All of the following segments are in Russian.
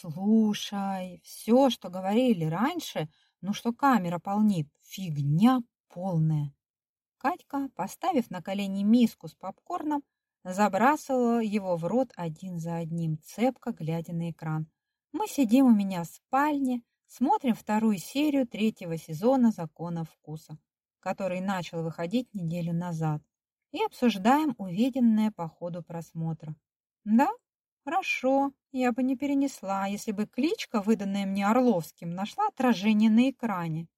Слушай, все, что говорили раньше, ну что камера полнит, фигня полная. Катька, поставив на колени миску с попкорном, забрасывала его в рот один за одним, цепко глядя на экран. Мы сидим у меня в спальне, смотрим вторую серию третьего сезона «Закона вкуса», который начал выходить неделю назад, и обсуждаем увиденное по ходу просмотра. Да, хорошо, я бы не перенесла, если бы кличка, выданная мне Орловским, нашла отражение на экране.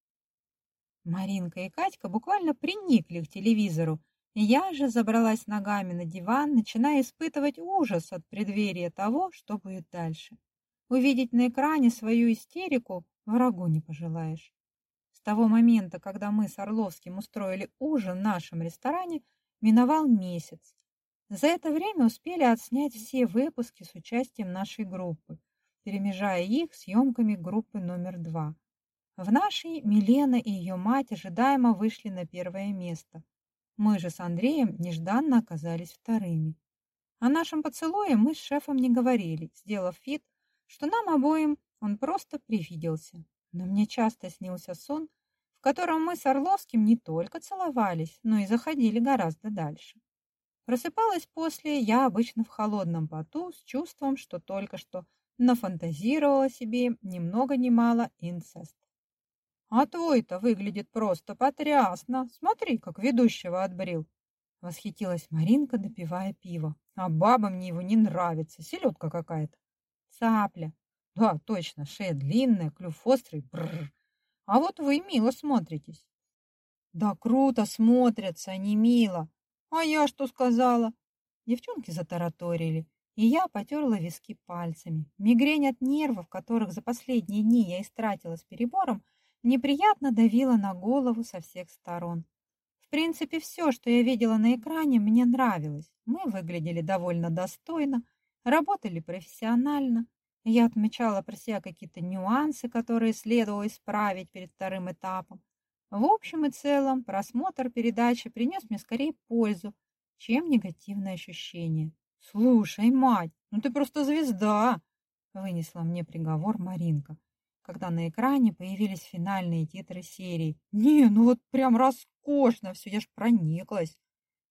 Маринка и Катька буквально приникли к телевизору, и я же забралась ногами на диван, начиная испытывать ужас от преддверия того, что будет дальше. Увидеть на экране свою истерику врагу не пожелаешь. С того момента, когда мы с Орловским устроили ужин в нашем ресторане, миновал месяц. За это время успели отснять все выпуски с участием нашей группы, перемежая их съемками группы номер два. В нашей Милена и ее мать ожидаемо вышли на первое место. Мы же с Андреем нежданно оказались вторыми. О нашем поцелуе мы с шефом не говорили, сделав вид, что нам обоим он просто привиделся. Но мне часто снился сон, в котором мы с Орловским не только целовались, но и заходили гораздо дальше. Просыпалась после я обычно в холодном поту с чувством, что только что нафантазировала себе ни много ни мало инцест. «А твой-то выглядит просто потрясно! Смотри, как ведущего отбрил!» Восхитилась Маринка, допивая пиво. «А баба мне его не нравится, селедка какая-то!» Цапля. Да, точно, шея длинная, клюв острый. Бррр. А вот вы мило смотритесь. Да круто смотрятся, не мило. А я что сказала? Девчонки затараторили, и я потерла виски пальцами. Мигрень от нервов, которых за последние дни я истратила с перебором, неприятно давила на голову со всех сторон. В принципе, все, что я видела на экране, мне нравилось. Мы выглядели довольно достойно, работали профессионально. Я отмечала про себя какие-то нюансы, которые следовало исправить перед вторым этапом. В общем и целом, просмотр передачи принес мне скорее пользу, чем негативное ощущение. «Слушай, мать, ну ты просто звезда!» вынесла мне приговор Маринка, когда на экране появились финальные титры серии. «Не, ну вот прям роскошно все, я ж прониклась!»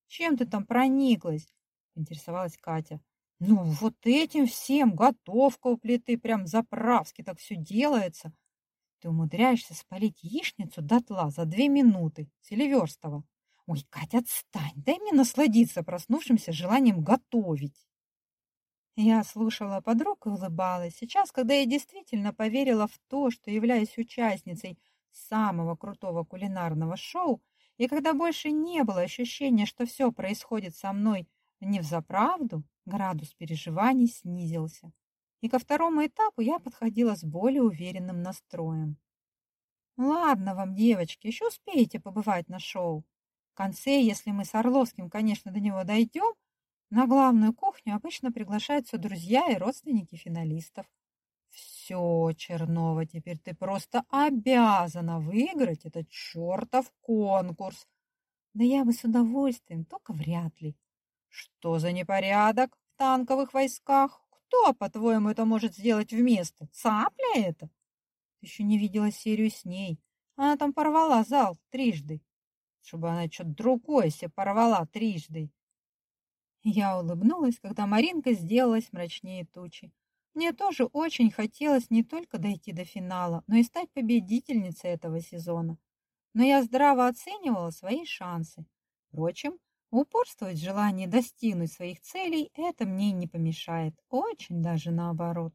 «Чем ты там прониклась?» поинтересовалась Катя. Ну, вот этим всем готовка у плиты, прям заправски так все делается. Ты умудряешься спалить яичницу дотла за две минуты, Селиверстова. Ой, Катя, отстань, дай мне насладиться проснувшимся желанием готовить. Я слушала подруг и улыбалась. Сейчас, когда я действительно поверила в то, что являюсь участницей самого крутого кулинарного шоу, и когда больше не было ощущения, что все происходит со мной не в заправду, Градус переживаний снизился, и ко второму этапу я подходила с более уверенным настроем. Ладно вам, девочки, еще успеете побывать на шоу. В конце, если мы с Орловским, конечно, до него дойдем, на главную кухню обычно приглашаются друзья и родственники финалистов. Все, Чернова, теперь ты просто обязана выиграть этот чертов конкурс. Да я бы с удовольствием, только вряд ли. Что за непорядок в танковых войсках? Кто, по-твоему, это может сделать вместо? Цапля это? Ты еще не видела серию с ней. Она там порвала зал трижды. Чтобы она что-то другое себе порвала трижды. Я улыбнулась, когда Маринка сделалась мрачнее тучи. Мне тоже очень хотелось не только дойти до финала, но и стать победительницей этого сезона. Но я здраво оценивала свои шансы. Впрочем, Упорствовать в желании достигнуть своих целей это мне не помешает, очень даже наоборот.